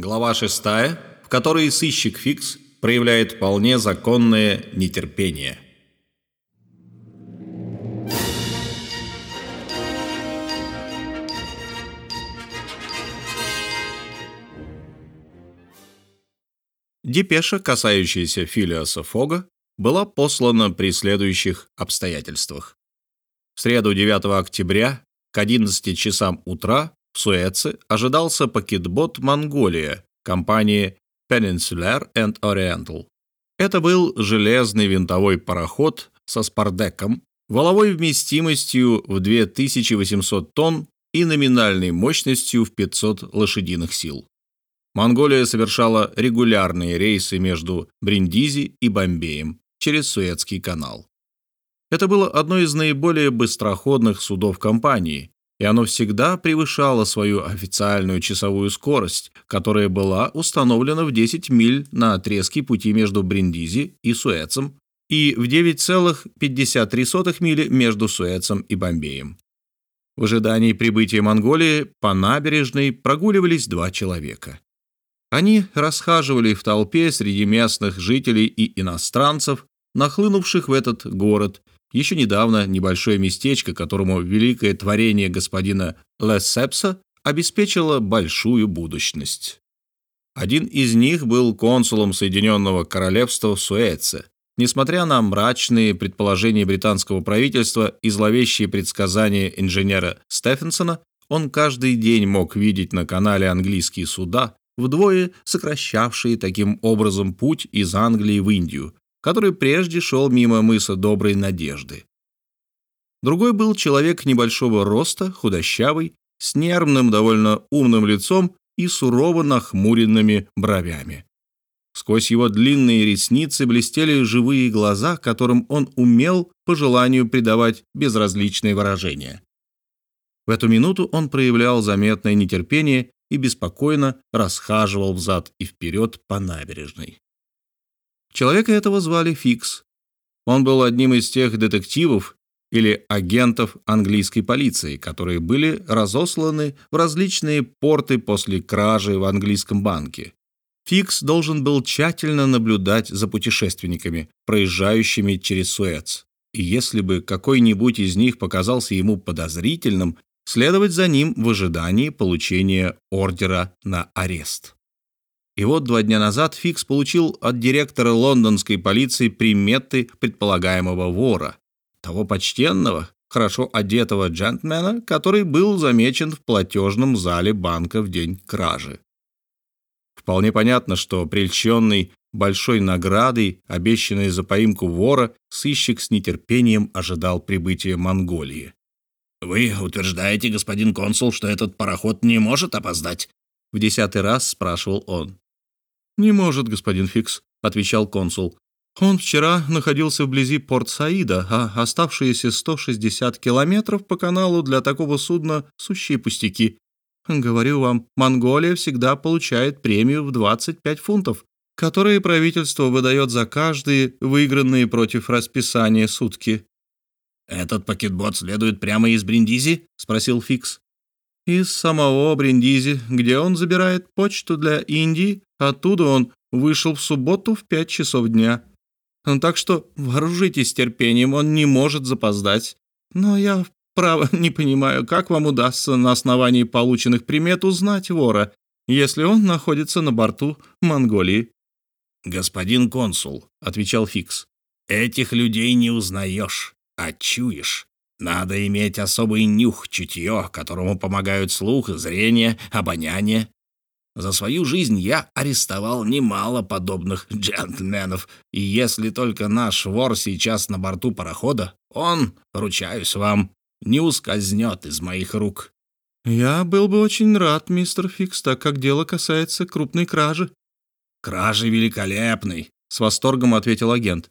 Глава 6, в которой сыщик Фикс проявляет вполне законное нетерпение. Депеша, касающаяся Филиаса Фога, была послана при следующих обстоятельствах. В среду 9 октября к 11 часам утра в Суэце ожидался пакетбот «Монголия» компании Peninsular and Oriental. Это был железный винтовой пароход со спардеком, валовой вместимостью в 2800 тонн и номинальной мощностью в 500 лошадиных сил. Монголия совершала регулярные рейсы между Бриндизи и Бомбеем через Суэцкий канал. Это было одно из наиболее быстроходных судов компании, и оно всегда превышало свою официальную часовую скорость, которая была установлена в 10 миль на отрезке пути между Бриндизи и Суэцем и в 9,53 мили между Суэцем и Бомбеем. В ожидании прибытия Монголии по набережной прогуливались два человека. Они расхаживали в толпе среди местных жителей и иностранцев, нахлынувших в этот город, еще недавно небольшое местечко, которому великое творение господина Лессепса обеспечило большую будущность. Один из них был консулом Соединенного Королевства в Суэце. Несмотря на мрачные предположения британского правительства и зловещие предсказания инженера Стефенсона, он каждый день мог видеть на канале английские суда, вдвое сокращавшие таким образом путь из Англии в Индию, который прежде шел мимо мыса Доброй Надежды. Другой был человек небольшого роста, худощавый, с нервным, довольно умным лицом и сурово нахмуренными бровями. Сквозь его длинные ресницы блестели живые глаза, которым он умел по желанию придавать безразличные выражения. В эту минуту он проявлял заметное нетерпение и беспокойно расхаживал взад и вперед по набережной. Человека этого звали Фикс. Он был одним из тех детективов или агентов английской полиции, которые были разосланы в различные порты после кражи в английском банке. Фикс должен был тщательно наблюдать за путешественниками, проезжающими через Суэц. И если бы какой-нибудь из них показался ему подозрительным, следовать за ним в ожидании получения ордера на арест. И вот два дня назад Фикс получил от директора лондонской полиции приметы предполагаемого вора, того почтенного, хорошо одетого джентльмена, который был замечен в платежном зале банка в день кражи. Вполне понятно, что прельщенный большой наградой, обещанной за поимку вора, сыщик с нетерпением ожидал прибытия Монголии. «Вы утверждаете, господин консул, что этот пароход не может опоздать?» В десятый раз спрашивал он. «Не может, господин Фикс», — отвечал консул. «Он вчера находился вблизи Порт-Саида, а оставшиеся 160 километров по каналу для такого судна — сущие пустяки. Говорю вам, Монголия всегда получает премию в 25 фунтов, которые правительство выдает за каждые выигранные против расписания сутки». «Этот пакетбот следует прямо из Бриндизи?» — спросил Фикс. «Из самого Бриндизи, где он забирает почту для Индии Оттуда он вышел в субботу в пять часов дня. Так что вооружитесь терпением, он не может запоздать. Но я, право, не понимаю, как вам удастся на основании полученных примет узнать вора, если он находится на борту Монголии. «Господин консул», — отвечал Фикс, — «этих людей не узнаешь, а чуешь. Надо иметь особый нюх, чутье, которому помогают слух, зрение, обоняние. За свою жизнь я арестовал немало подобных джентльменов, и если только наш вор сейчас на борту парохода, он, ручаюсь вам, не ускользнет из моих рук». «Я был бы очень рад, мистер Фикс, так как дело касается крупной кражи». «Кражи великолепной», — с восторгом ответил агент.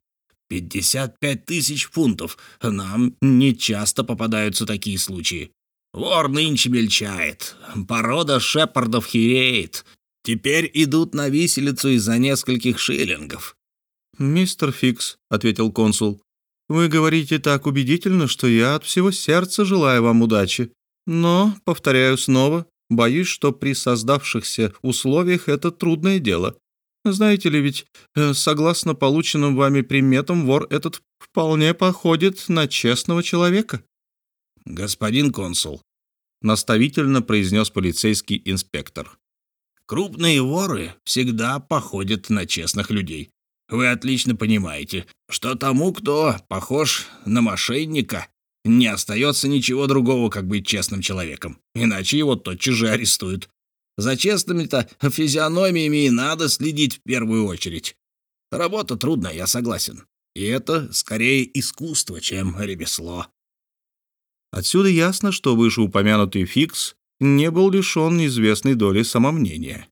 «Пятьдесят пять тысяч фунтов. Нам не часто попадаются такие случаи. Вор нынче мельчает, порода шепардов хереет. Теперь идут на виселицу из-за нескольких шиллингов». «Мистер Фикс», — ответил консул, — «вы говорите так убедительно, что я от всего сердца желаю вам удачи. Но, повторяю снова, Боюсь, что при создавшихся условиях это трудное дело. Знаете ли, ведь, э, согласно полученным вами приметам, вор этот вполне походит на честного человека». «Господин консул», — наставительно произнес полицейский инспектор, «крупные воры всегда походят на честных людей. Вы отлично понимаете, что тому, кто похож на мошенника, не остается ничего другого, как быть честным человеком, иначе его тотчас же арестуют. За честными-то физиономиями и надо следить в первую очередь. Работа трудная, я согласен. И это скорее искусство, чем ремесло. Отсюда ясно, что вышеупомянутый Фикс не был лишен известной доли самомнения.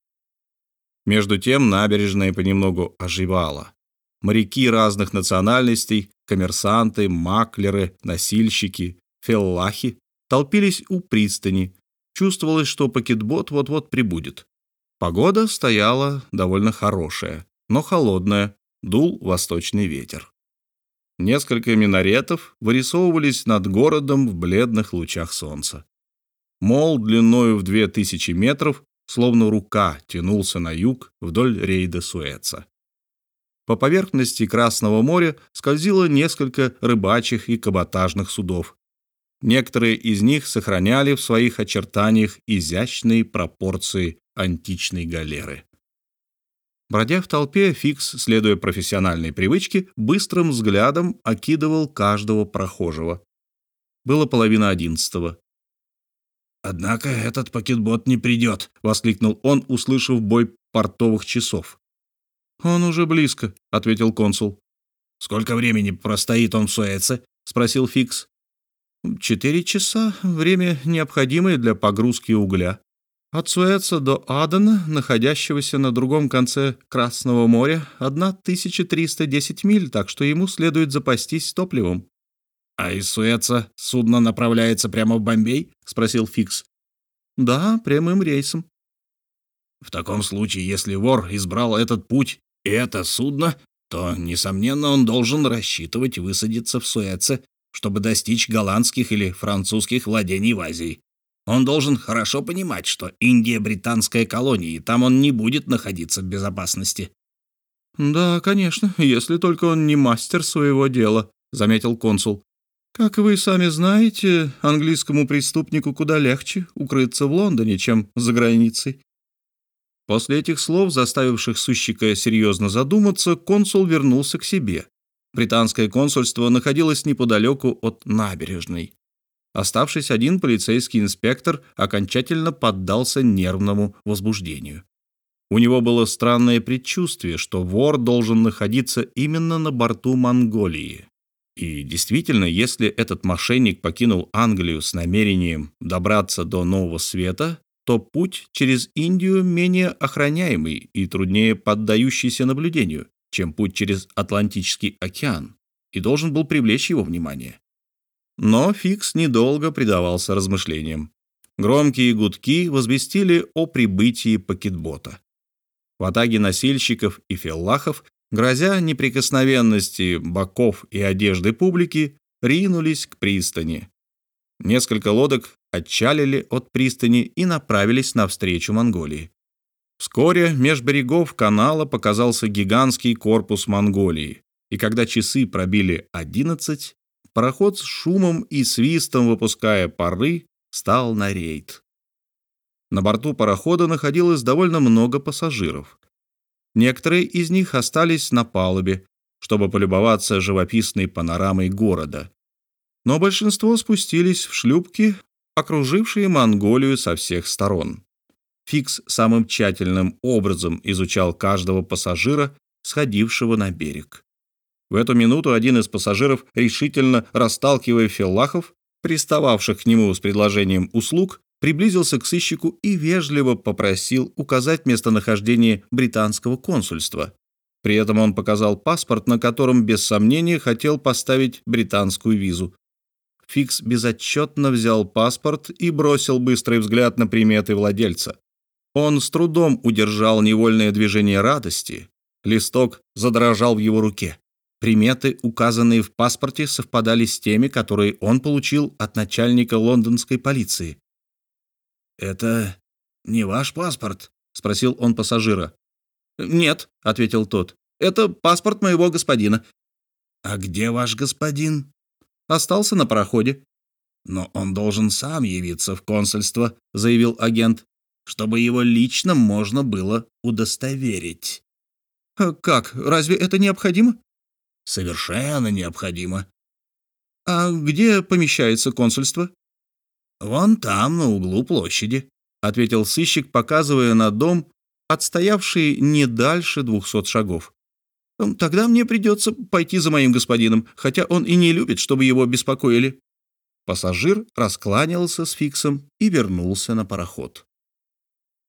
Между тем набережная понемногу оживала. Моряки разных национальностей, коммерсанты, маклеры, носильщики, феллахи толпились у пристани, Чувствовалось, что пакетбот вот-вот прибудет. Погода стояла довольно хорошая, но холодная, дул восточный ветер. Несколько минаретов вырисовывались над городом в бледных лучах солнца. Мол длиною в две тысячи метров, словно рука, тянулся на юг вдоль рейда Суэца. По поверхности Красного моря скользило несколько рыбачьих и каботажных судов, Некоторые из них сохраняли в своих очертаниях изящные пропорции античной галеры. Бродя в толпе, Фикс, следуя профессиональной привычке, быстрым взглядом окидывал каждого прохожего. Было половина одиннадцатого. «Однако этот пакетбот не придет», — воскликнул он, услышав бой портовых часов. «Он уже близко», — ответил консул. «Сколько времени простоит он в Суэце?» — спросил Фикс. Четыре часа — время, необходимое для погрузки угля. От Суэца до Адена, находящегося на другом конце Красного моря, 1310 миль, так что ему следует запастись топливом. «А из Суэца судно направляется прямо в Бомбей?» — спросил Фикс. «Да, прямым рейсом». «В таком случае, если вор избрал этот путь и это судно, то, несомненно, он должен рассчитывать высадиться в Суэце чтобы достичь голландских или французских владений в Азии. Он должен хорошо понимать, что Индия — британская колония, и там он не будет находиться в безопасности. «Да, конечно, если только он не мастер своего дела», — заметил консул. «Как вы сами знаете, английскому преступнику куда легче укрыться в Лондоне, чем за границей». После этих слов, заставивших сыщика серьезно задуматься, консул вернулся к себе. Британское консульство находилось неподалеку от набережной. Оставшись один, полицейский инспектор окончательно поддался нервному возбуждению. У него было странное предчувствие, что вор должен находиться именно на борту Монголии. И действительно, если этот мошенник покинул Англию с намерением добраться до Нового Света, то путь через Индию менее охраняемый и труднее поддающийся наблюдению чем путь через Атлантический океан, и должен был привлечь его внимание. Но Фикс недолго предавался размышлениям. Громкие гудки возвестили о прибытии пакетбота. В атаге носильщиков и феллахов, грозя неприкосновенности боков и одежды публики, ринулись к пристани. Несколько лодок отчалили от пристани и направились навстречу Монголии. Вскоре меж берегов канала показался гигантский корпус Монголии, и когда часы пробили одиннадцать, пароход с шумом и свистом, выпуская пары, стал на рейд. На борту парохода находилось довольно много пассажиров. Некоторые из них остались на палубе, чтобы полюбоваться живописной панорамой города. Но большинство спустились в шлюпки, окружившие Монголию со всех сторон. Фикс самым тщательным образом изучал каждого пассажира, сходившего на берег. В эту минуту один из пассажиров, решительно расталкивая филлахов, пристававших к нему с предложением услуг, приблизился к сыщику и вежливо попросил указать местонахождение британского консульства. При этом он показал паспорт, на котором без сомнения хотел поставить британскую визу. Фикс безотчетно взял паспорт и бросил быстрый взгляд на приметы владельца. Он с трудом удержал невольное движение радости. Листок задрожал в его руке. Приметы, указанные в паспорте, совпадали с теми, которые он получил от начальника лондонской полиции. «Это не ваш паспорт?» — спросил он пассажира. «Нет», — ответил тот. «Это паспорт моего господина». «А где ваш господин?» «Остался на пароходе». «Но он должен сам явиться в консульство», — заявил агент, «чтобы его лично можно было удостоверить». «Э, «Как? Разве это необходимо?» «Совершенно необходимо». «А где помещается консульство?» «Вон там, на углу площади», — ответил сыщик, показывая на дом, отстоявший не дальше двухсот шагов. «Тогда мне придется пойти за моим господином, хотя он и не любит, чтобы его беспокоили». Пассажир раскланялся с Фиксом и вернулся на пароход.